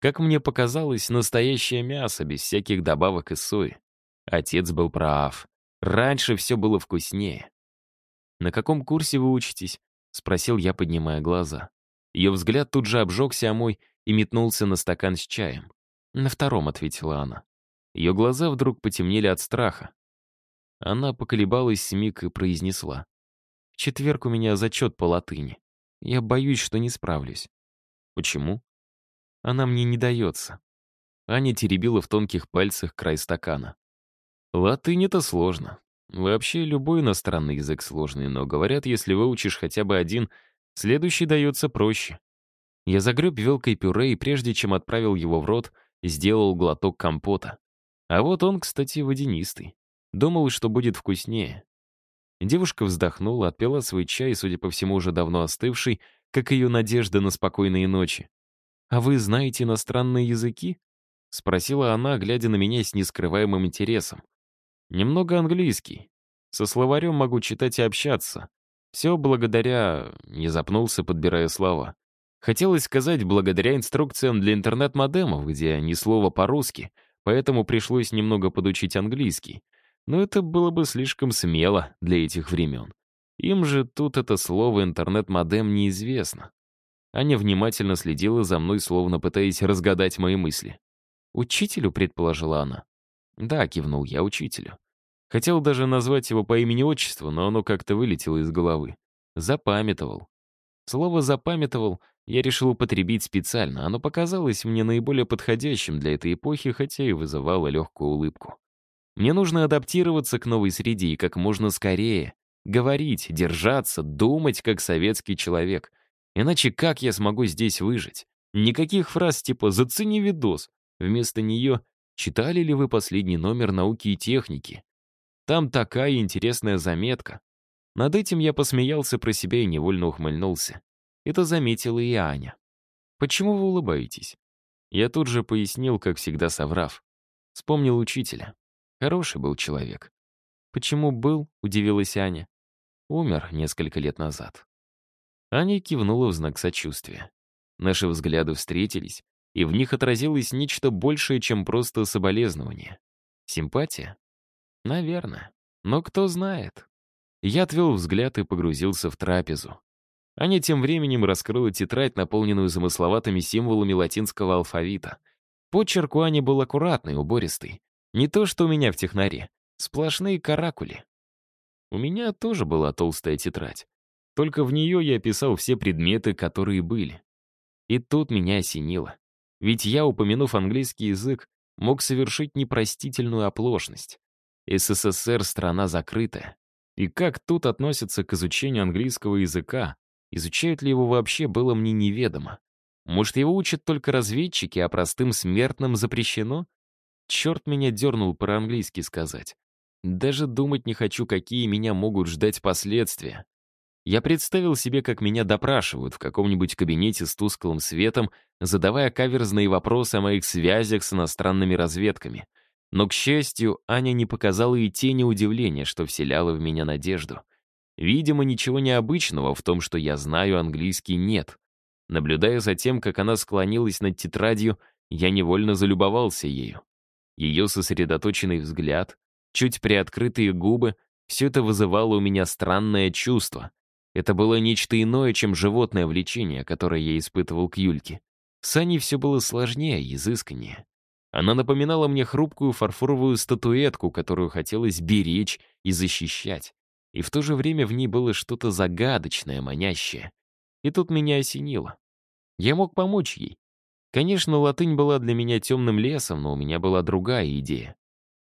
Как мне показалось, настоящее мясо, без всяких добавок и сои. Отец был прав. Раньше все было вкуснее. «На каком курсе вы учитесь?» — спросил я, поднимая глаза. Ее взгляд тут же обжегся о мой и метнулся на стакан с чаем. «На втором», — ответила она. Ее глаза вдруг потемнели от страха. Она поколебалась миг и произнесла. «В четверг у меня зачет по латыни. Я боюсь, что не справлюсь». «Почему?» «Она мне не дается». Аня теребила в тонких пальцах край стакана. «Латынь — это сложно. Вообще, любой иностранный язык сложный, но, говорят, если выучишь хотя бы один, следующий дается проще. Я загреб вилкой пюре и прежде чем отправил его в рот, сделал глоток компота. А вот он, кстати, водянистый. Думал, что будет вкуснее. Девушка вздохнула, отпила свой чай, судя по всему, уже давно остывший, как ее надежда на спокойные ночи. «А вы знаете иностранные языки?» — спросила она, глядя на меня с нескрываемым интересом. Немного английский. Со словарем могу читать и общаться. Все благодаря... Не запнулся, подбирая слова. Хотелось сказать, благодаря инструкциям для интернет-модемов, где ни слова по-русски, поэтому пришлось немного подучить английский. Но это было бы слишком смело для этих времен. Им же тут это слово «интернет-модем» неизвестно. Аня внимательно следила за мной, словно пытаясь разгадать мои мысли. «Учителю», — предположила она. «Да», — кивнул я учителю. Хотел даже назвать его по имени-отчеству, но оно как-то вылетело из головы. Запамятовал. Слово «запамятовал» я решил употребить специально. Оно показалось мне наиболее подходящим для этой эпохи, хотя и вызывало легкую улыбку. Мне нужно адаптироваться к новой среде и как можно скорее. Говорить, держаться, думать как советский человек. Иначе как я смогу здесь выжить? Никаких фраз типа «зацени видос». Вместо нее Читали ли вы последний номер «Науки и техники»? Там такая интересная заметка. Над этим я посмеялся про себя и невольно ухмыльнулся. Это заметила и Аня. «Почему вы улыбаетесь?» Я тут же пояснил, как всегда соврав. Вспомнил учителя. Хороший был человек. «Почему был?» — удивилась Аня. Умер несколько лет назад. Аня кивнула в знак сочувствия. Наши взгляды встретились, и в них отразилось нечто большее, чем просто соболезнование. Симпатия? Наверное. Но кто знает. Я отвел взгляд и погрузился в трапезу. Аня тем временем раскрыла тетрадь, наполненную замысловатыми символами латинского алфавита. Почерк у Ани был аккуратный, убористый. Не то, что у меня в технаре. Сплошные каракули. У меня тоже была толстая тетрадь. Только в нее я писал все предметы, которые были. И тут меня осенило. Ведь я, упомянув английский язык, мог совершить непростительную оплошность. СССР — страна закрытая. И как тут относятся к изучению английского языка? Изучают ли его вообще, было мне неведомо. Может, его учат только разведчики, а простым смертным запрещено? Черт меня дернул по-английски сказать. Даже думать не хочу, какие меня могут ждать последствия. Я представил себе, как меня допрашивают в каком-нибудь кабинете с тусклым светом, задавая каверзные вопросы о моих связях с иностранными разведками. Но, к счастью, Аня не показала и тени удивления, что вселяла в меня надежду. Видимо, ничего необычного в том, что я знаю английский, нет. Наблюдая за тем, как она склонилась над тетрадью, я невольно залюбовался ею. Ее сосредоточенный взгляд, чуть приоткрытые губы — все это вызывало у меня странное чувство. Это было нечто иное, чем животное влечение, которое я испытывал к Юльке. С Аней все было сложнее, изысканнее. Она напоминала мне хрупкую фарфоровую статуэтку, которую хотелось беречь и защищать. И в то же время в ней было что-то загадочное, манящее. И тут меня осенило. Я мог помочь ей. Конечно, латынь была для меня темным лесом, но у меня была другая идея.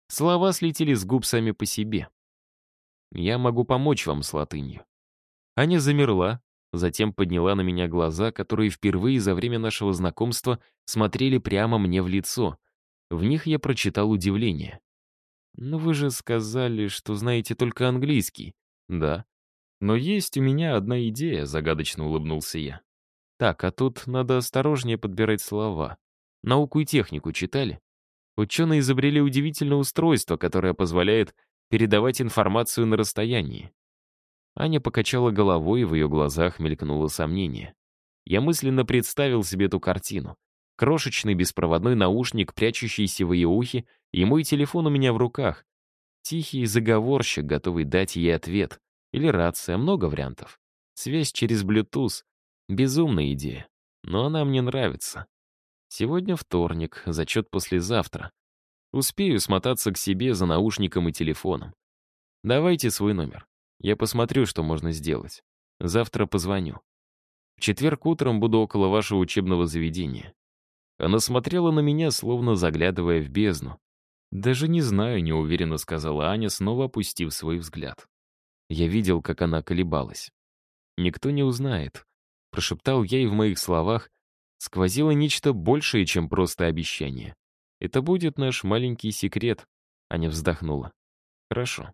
Слова слетели с губ сами по себе. Я могу помочь вам с латынью. Аня замерла, затем подняла на меня глаза, которые впервые за время нашего знакомства смотрели прямо мне в лицо. В них я прочитал удивление. «Но вы же сказали, что знаете только английский». «Да». «Но есть у меня одна идея», — загадочно улыбнулся я. «Так, а тут надо осторожнее подбирать слова. Науку и технику читали? Ученые изобрели удивительное устройство, которое позволяет передавать информацию на расстоянии. Аня покачала головой, и в ее глазах мелькнуло сомнение. Я мысленно представил себе эту картину. Крошечный беспроводной наушник, прячущийся в ее ухе, и мой телефон у меня в руках, Тихий заговорщик, готовый дать ей ответ. Или рация, много вариантов. Связь через Bluetooth — безумная идея. Но она мне нравится. Сегодня вторник, зачет послезавтра. Успею смотаться к себе за наушником и телефоном. Давайте свой номер. Я посмотрю, что можно сделать. Завтра позвоню. В четверг утром буду около вашего учебного заведения. Она смотрела на меня, словно заглядывая в бездну. «Даже не знаю», — неуверенно сказала Аня, снова опустив свой взгляд. Я видел, как она колебалась. «Никто не узнает», — прошептал я, и в моих словах сквозило нечто большее, чем просто обещание. «Это будет наш маленький секрет», — Аня вздохнула. «Хорошо».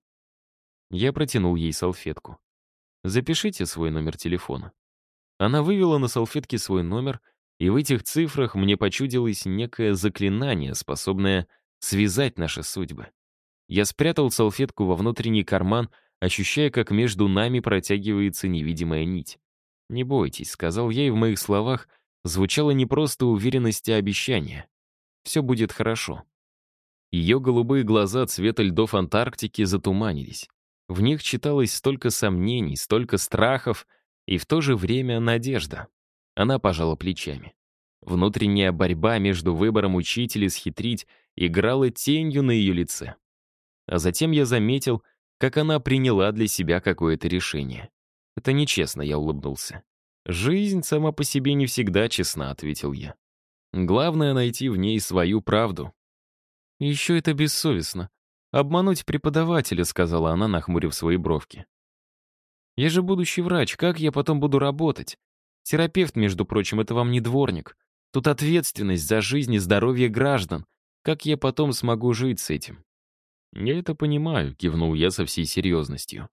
Я протянул ей салфетку. «Запишите свой номер телефона». Она вывела на салфетке свой номер — и в этих цифрах мне почудилось некое заклинание, способное связать наши судьбы. Я спрятал салфетку во внутренний карман, ощущая, как между нами протягивается невидимая нить. «Не бойтесь», — сказал я, и в моих словах звучала не просто уверенность, а обещание. «Все будет хорошо». Ее голубые глаза цвета льдов Антарктики затуманились. В них читалось столько сомнений, столько страхов и в то же время надежда. Она пожала плечами. Внутренняя борьба между выбором учителя схитрить играла тенью на ее лице. А затем я заметил, как она приняла для себя какое-то решение. «Это нечестно», — я улыбнулся. «Жизнь сама по себе не всегда честна», — ответил я. «Главное — найти в ней свою правду». «Еще это бессовестно. Обмануть преподавателя», — сказала она, нахмурив свои бровки. «Я же будущий врач, как я потом буду работать? Терапевт, между прочим, это вам не дворник. Тут ответственность за жизнь и здоровье граждан. Как я потом смогу жить с этим? Я это понимаю, кивнул я со всей серьезностью.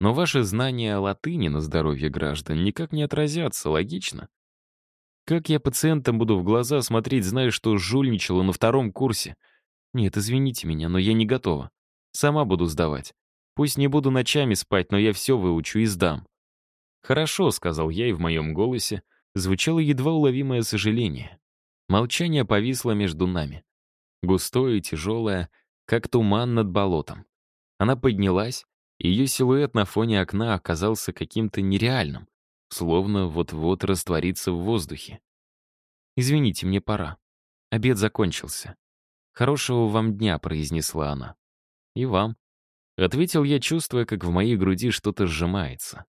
Но ваши знания о латыни на здоровье граждан никак не отразятся, логично? Как я пациентам буду в глаза смотреть, зная, что жульничала на втором курсе? Нет, извините меня, но я не готова. Сама буду сдавать. Пусть не буду ночами спать, но я все выучу и сдам. «Хорошо», — сказал я, и в моем голосе звучало едва уловимое сожаление. Молчание повисло между нами. Густое и тяжелое, как туман над болотом. Она поднялась, ее силуэт на фоне окна оказался каким-то нереальным, словно вот-вот растворится в воздухе. «Извините, мне пора. Обед закончился. Хорошего вам дня», — произнесла она. «И вам», — ответил я, чувствуя, как в моей груди что-то сжимается.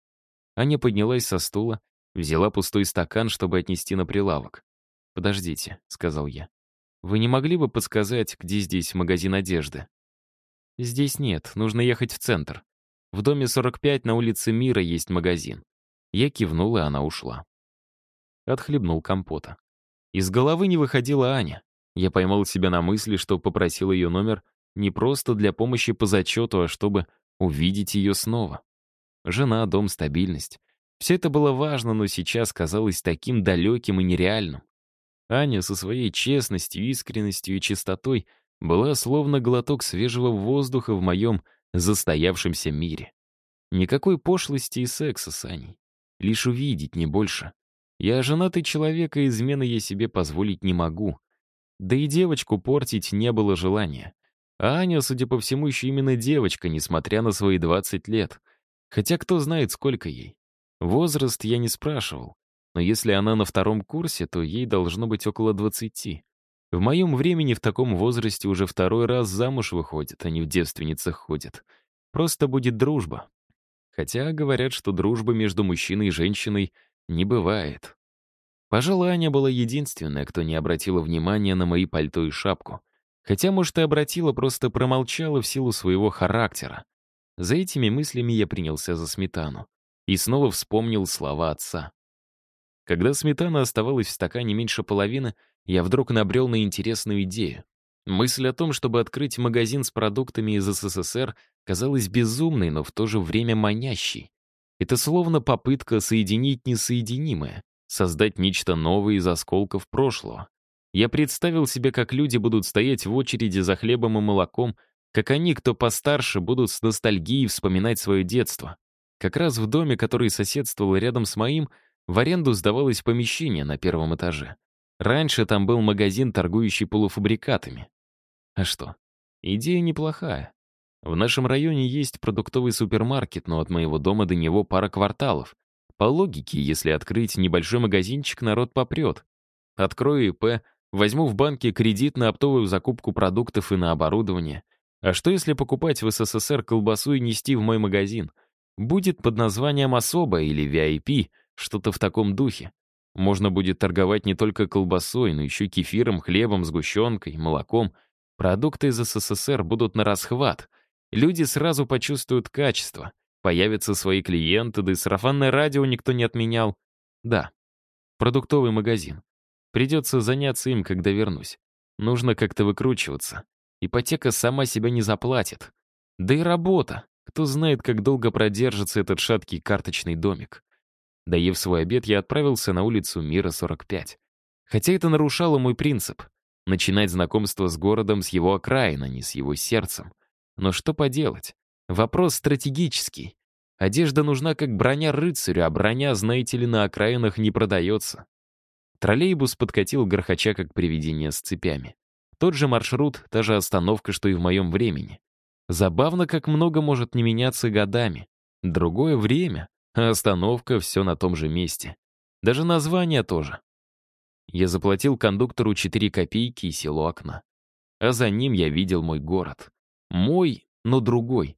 Аня поднялась со стула, взяла пустой стакан, чтобы отнести на прилавок. «Подождите», — сказал я. «Вы не могли бы подсказать, где здесь магазин одежды?» «Здесь нет, нужно ехать в центр. В доме 45 на улице Мира есть магазин». Я кивнул, и она ушла. Отхлебнул компота. Из головы не выходила Аня. Я поймал себя на мысли, что попросил ее номер не просто для помощи по зачету, а чтобы увидеть ее снова. Жена, дом, стабильность. Все это было важно, но сейчас казалось таким далеким и нереальным. Аня со своей честностью, искренностью и чистотой была словно глоток свежего воздуха в моем застоявшемся мире. Никакой пошлости и секса с Аней. Лишь увидеть, не больше. Я женатый человек, и измены я себе позволить не могу. Да и девочку портить не было желания. А Аня, судя по всему, еще именно девочка, несмотря на свои 20 лет. Хотя кто знает, сколько ей. Возраст я не спрашивал. Но если она на втором курсе, то ей должно быть около 20. В моем времени в таком возрасте уже второй раз замуж выходит, а не в девственницах ходит. Просто будет дружба. Хотя говорят, что дружбы между мужчиной и женщиной не бывает. Пожалуй, Аня была единственная, кто не обратила внимания на мои пальто и шапку. Хотя, может, и обратила, просто промолчала в силу своего характера. За этими мыслями я принялся за сметану. И снова вспомнил слова отца. Когда сметана оставалась в стакане меньше половины, я вдруг набрел на интересную идею. Мысль о том, чтобы открыть магазин с продуктами из СССР, казалась безумной, но в то же время манящей. Это словно попытка соединить несоединимое, создать нечто новое из осколков прошлого. Я представил себе, как люди будут стоять в очереди за хлебом и молоком, как они, кто постарше, будут с ностальгией вспоминать свое детство. Как раз в доме, который соседствовал рядом с моим, в аренду сдавалось помещение на первом этаже. Раньше там был магазин, торгующий полуфабрикатами. А что? Идея неплохая. В нашем районе есть продуктовый супермаркет, но от моего дома до него пара кварталов. По логике, если открыть небольшой магазинчик, народ попрет. Открою ИП, возьму в банке кредит на оптовую закупку продуктов и на оборудование. А что если покупать в СССР колбасу и нести в мой магазин? Будет под названием «Особо» или VIP, что-то в таком духе. Можно будет торговать не только колбасой, но еще кефиром, хлебом, сгущенкой, молоком. Продукты из СССР будут на расхват. Люди сразу почувствуют качество. Появятся свои клиенты, да и сарафанное радио никто не отменял. Да, продуктовый магазин. Придется заняться им, когда вернусь. Нужно как-то выкручиваться. Ипотека сама себя не заплатит. Да и работа. Кто знает, как долго продержится этот шаткий карточный домик. Доев свой обед, я отправился на улицу Мира, 45. Хотя это нарушало мой принцип — начинать знакомство с городом с его окраин, а не с его сердцем. Но что поделать? Вопрос стратегический. Одежда нужна как броня рыцарю, а броня, знаете ли, на окраинах не продается. Троллейбус подкатил горхача как привидение с цепями. Тот же маршрут, та же остановка, что и в моем времени. Забавно, как много может не меняться годами. Другое время, а остановка все на том же месте. Даже название тоже. Я заплатил кондуктору 4 копейки и сел у окна. А за ним я видел мой город. Мой, но другой.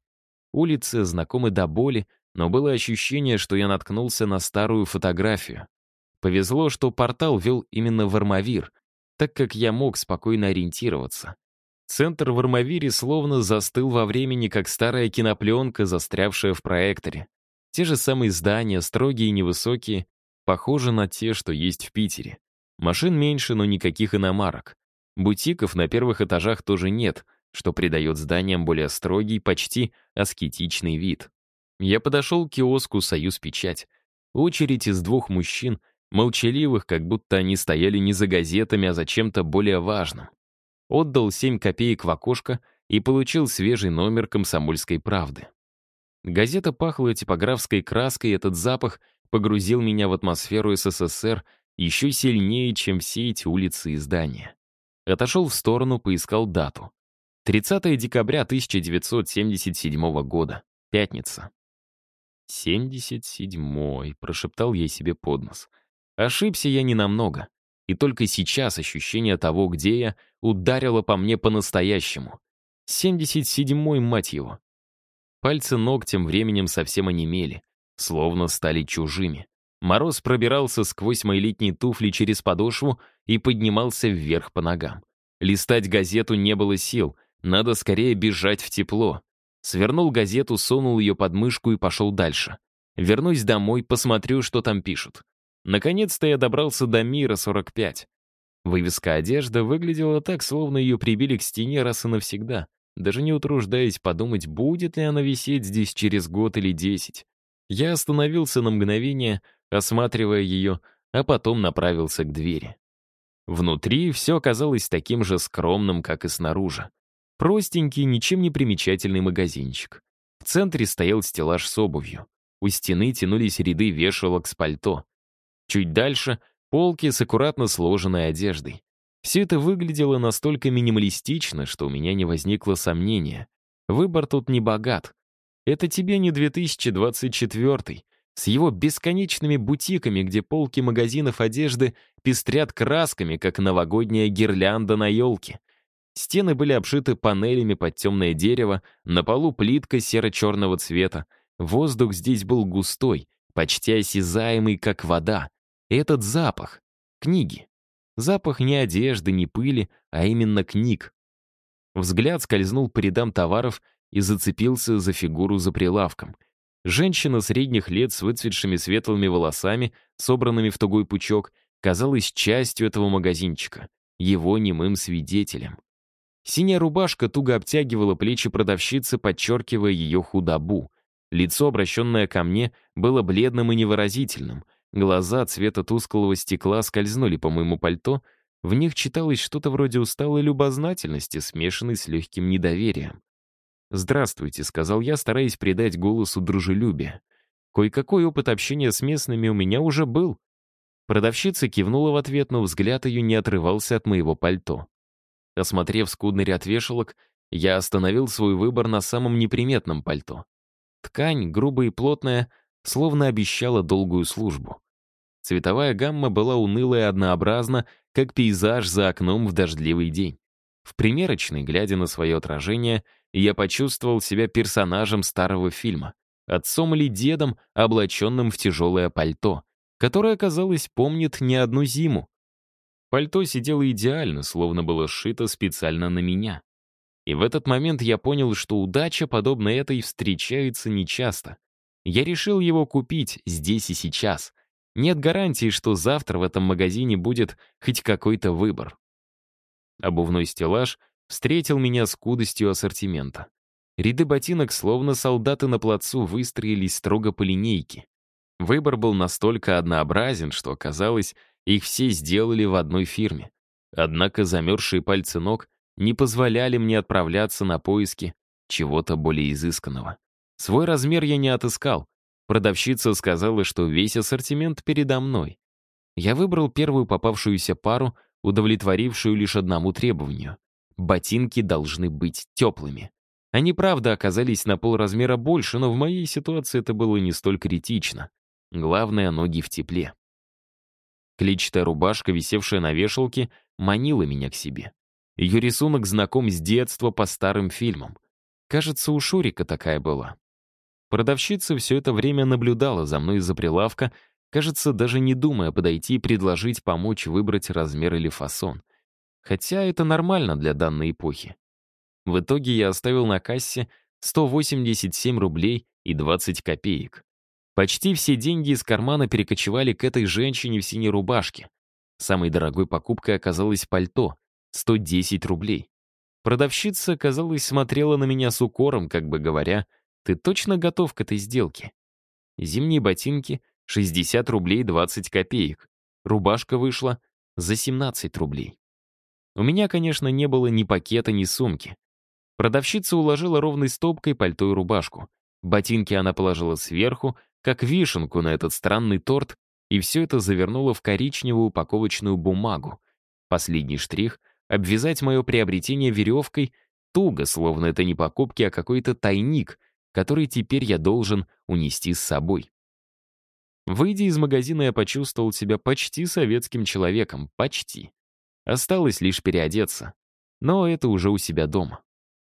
Улицы знакомы до боли, но было ощущение, что я наткнулся на старую фотографию. Повезло, что портал вел именно в Армавир, так как я мог спокойно ориентироваться. Центр в Армавире словно застыл во времени, как старая кинопленка, застрявшая в проекторе. Те же самые здания, строгие и невысокие, похожи на те, что есть в Питере. Машин меньше, но никаких иномарок. Бутиков на первых этажах тоже нет, что придает зданиям более строгий, почти аскетичный вид. Я подошел к киоску «Союз Печать». Очередь из двух мужчин — молчаливых, как будто они стояли не за газетами, а за чем-то более важным. Отдал 7 копеек в окошко и получил свежий номер «Комсомольской правды». Газета пахла типографской краской, и этот запах погрузил меня в атмосферу СССР еще сильнее, чем все эти улицы и здания. Отошел в сторону, поискал дату. 30 декабря 1977 года. Пятница. «Семьдесят седьмой», — прошептал ей себе под нос. Ошибся я ненамного. И только сейчас ощущение того, где я, ударило по мне по-настоящему. 77-й, мать его. Пальцы ног тем временем совсем онемели, словно стали чужими. Мороз пробирался сквозь мои летние туфли через подошву и поднимался вверх по ногам. Листать газету не было сил, надо скорее бежать в тепло. Свернул газету, сунул ее под мышку и пошел дальше. Вернусь домой, посмотрю, что там пишут. Наконец-то я добрался до мира 45. Вывеска одежда выглядела так, словно ее прибили к стене раз и навсегда, даже не утруждаясь подумать, будет ли она висеть здесь через год или десять. Я остановился на мгновение, осматривая ее, а потом направился к двери. Внутри все оказалось таким же скромным, как и снаружи. Простенький, ничем не примечательный магазинчик. В центре стоял стеллаж с обувью. У стены тянулись ряды вешалок с пальто. Чуть дальше — полки с аккуратно сложенной одеждой. Все это выглядело настолько минималистично, что у меня не возникло сомнения. Выбор тут не богат. Это тебе не 2024 с его бесконечными бутиками, где полки магазинов одежды пестрят красками, как новогодняя гирлянда на елке. Стены были обшиты панелями под темное дерево, на полу плитка серо-черного цвета. Воздух здесь был густой, почти осязаемый, как вода. Этот запах. Книги. Запах не одежды, не пыли, а именно книг. Взгляд скользнул по рядам товаров и зацепился за фигуру за прилавком. Женщина средних лет с выцветшими светлыми волосами, собранными в тугой пучок, казалась частью этого магазинчика, его немым свидетелем. Синяя рубашка туго обтягивала плечи продавщицы, подчеркивая ее худобу. Лицо, обращенное ко мне, было бледным и невыразительным — Глаза цвета тусклого стекла скользнули по моему пальто, в них читалось что-то вроде усталой любознательности, смешанной с легким недоверием. «Здравствуйте», — сказал я, стараясь придать голосу дружелюбие. «Кое-какой опыт общения с местными у меня уже был». Продавщица кивнула в ответ, но взгляд ее не отрывался от моего пальто. Осмотрев скудный ряд вешалок, Я остановил свой выбор на самом неприметном пальто. Ткань, грубая и плотная, словно обещала долгую службу. Цветовая гамма была унылая и однообразна, как пейзаж за окном в дождливый день. В примерочной, глядя на свое отражение, я почувствовал себя персонажем старого фильма, отцом или дедом, облаченным в тяжелое пальто, которое, казалось, помнит не одну зиму. Пальто сидело идеально, словно было сшито специально на меня. И в этот момент я понял, что удача, подобная этой, встречается нечасто. Я решил его купить здесь и сейчас. Нет гарантии, что завтра в этом магазине будет хоть какой-то выбор. Обувной стеллаж встретил меня скудостью ассортимента. Ряды ботинок, словно солдаты на плацу, выстроились строго по линейке. Выбор был настолько однообразен, что, казалось, их все сделали в одной фирме. Однако замерзшие пальцы ног не позволяли мне отправляться на поиски чего-то более изысканного. Свой размер я не отыскал. Продавщица сказала, что весь ассортимент передо мной. Я выбрал первую попавшуюся пару, удовлетворившую лишь одному требованию. Ботинки должны быть теплыми. Они, правда, оказались на полразмера больше, но в моей ситуации это было не столь критично. Главное — ноги в тепле. Клетчатая рубашка, висевшая на вешалке, манила меня к себе. Ее рисунок знаком с детства по старым фильмам. Кажется, у Шурика такая была. Продавщица все это время наблюдала за мной из-за прилавка, кажется, даже не думая подойти и предложить помочь выбрать размер или фасон. Хотя это нормально для данной эпохи. В итоге я оставил на кассе 187 рублей и 20 копеек. Почти все деньги из кармана перекочевали к этой женщине в синей рубашке. Самой дорогой покупкой оказалось пальто — 110 рублей. Продавщица, казалось, смотрела на меня с укором, как бы говоря, «Ты точно готов к этой сделке?» Зимние ботинки — 60 рублей 20 копеек. Рубашка вышла за 17 рублей. У меня, конечно, не было ни пакета, ни сумки. Продавщица уложила ровной стопкой пальто и рубашку. Ботинки она положила сверху, как вишенку на этот странный торт, и все это завернула в коричневую упаковочную бумагу. Последний штрих — обвязать мое приобретение веревкой туго, словно это не покупки, а какой-то тайник, который теперь я должен унести с собой. Выйдя из магазина, я почувствовал себя почти советским человеком, почти. Осталось лишь переодеться. Но это уже у себя дома.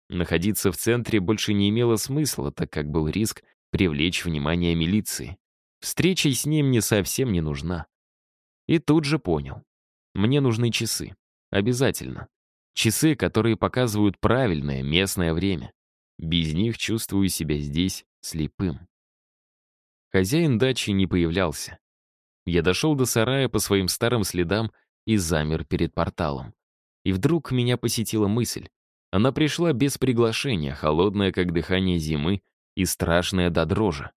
Находиться в центре больше не имело смысла, так как был риск привлечь внимание милиции. Встреча с ним мне совсем не нужна. И тут же понял. Мне нужны часы. Обязательно. Часы, которые показывают правильное местное время. Без них чувствую себя здесь слепым. Хозяин дачи не появлялся. Я дошел до сарая по своим старым следам и замер перед порталом. И вдруг меня посетила мысль. Она пришла без приглашения, холодная, как дыхание зимы, и страшная до дрожи.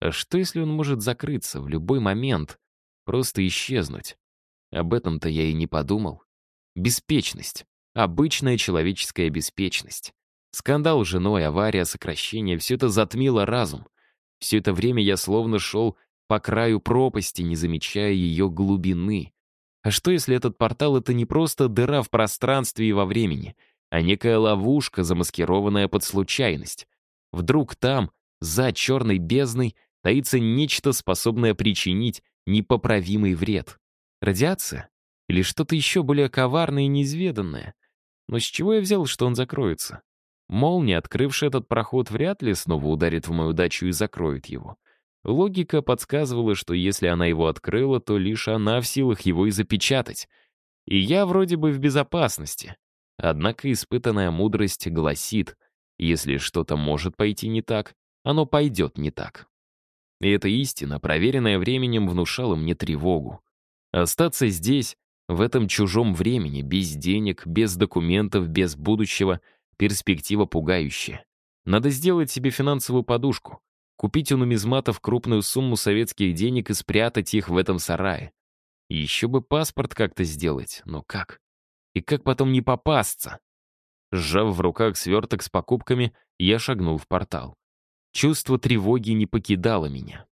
А что, если он может закрыться в любой момент, просто исчезнуть? Об этом-то я и не подумал. Беспечность. Обычная человеческая беспечность. Скандал с женой, авария, сокращение — все это затмило разум. Все это время я словно шел по краю пропасти, не замечая ее глубины. А что, если этот портал — это не просто дыра в пространстве и во времени — а некая ловушка, замаскированная под случайность. Вдруг там, за черной бездной, таится нечто, способное причинить непоправимый вред. Радиация? Или что-то еще более коварное и неизведанное? Но с чего я взял, что он закроется? Молния, открывшая этот проход, вряд ли снова ударит в мою дачу и закроет его. Логика подсказывала, что если она его открыла, то лишь она в силах его и запечатать. И я вроде бы в безопасности. Однако испытанная мудрость гласит, если что-то может пойти не так, оно пойдет не так. И эта истина, проверенная временем, внушала мне тревогу. Остаться здесь, в этом чужом времени, без денег, без документов, без будущего, перспектива пугающая. Надо сделать себе финансовую подушку, купить у нумизматов крупную сумму советских денег и спрятать их в этом сарае. еще бы паспорт как-то сделать, но как? И как потом не попасться? Сжав в руках сверток с покупками, я шагнул в портал. Чувство тревоги не покидало меня.